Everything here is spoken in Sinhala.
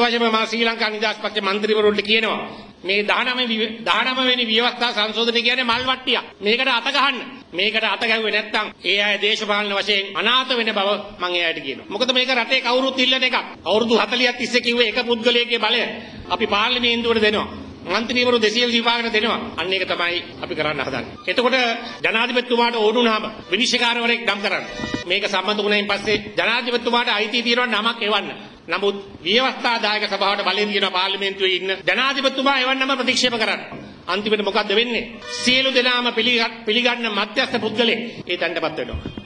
වශයෙන්ම මම ශ්‍රී ලංකා නිදහස් පක්ෂ මන්ත්‍රීවරුන්ට කියනවා මේ 19 19 වෙනි ව්‍යවස්ථා සංශෝධනය කියන්නේ මල් වට්ටියක්. මේකට අත ගහන්න. මේකට අත ගැහුවේ නැත්නම් ඒ අය දේශපාලන වශයෙන් අනාථ වෙන බව මම එයාට කියනවා. මොකද මේක රටේ කවුරුත් ඉල්ලන එකක්. අවුරුදු 40ක් තිස්සේ කිව්වේ එක පුද්ගලයෙක්ගේ බලය අපි පාර්ලිමේන්තුවට දෙනවා. මන්ත්‍රීවරු 225කට දෙනවා. අන්න ඒක තමයි අපි කරන්න හදන්නේ. එතකොට ජනාධිපතිතුමාට ඕන වුණාම විනිශ්චයකාරවරයෙක් නම් කරන්න. මේක සම්බන්ධ වුණයින් පස්සේ ජනාධිපතිතුමාට අයිතිය තියෙනවා නමක් එවන්න. නමුත් ව්‍යවස්ථාදායක සභාවට බලය තියෙන පාර්ලිමේන්තුවේ ඉන්න ජනාධිපතිතුමා එවන්නම ප්‍රතික්ෂේප කරන්න. අන්තිමට මොකද්ද වෙන්නේ? සියලු දෙනාම පිළිගන්න මධ්‍යස්ථ පුද්ගලෙක් ඒ තැනටපත් වෙනවා.